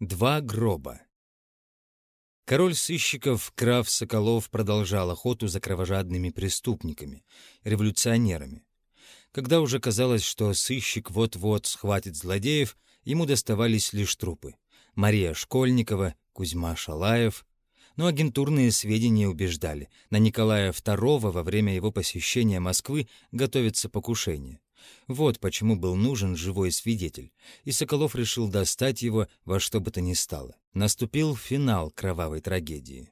Два гроба. Король сыщиков Краф Соколов продолжал охоту за кровожадными преступниками, революционерами. Когда уже казалось, что сыщик вот-вот схватит злодеев, ему доставались лишь трупы. Мария Школьникова, Кузьма Шалаев. Но агентурные сведения убеждали, на Николая II во время его посещения Москвы готовится покушение. Вот почему был нужен живой свидетель, и Соколов решил достать его во что бы то ни стало. Наступил финал кровавой трагедии.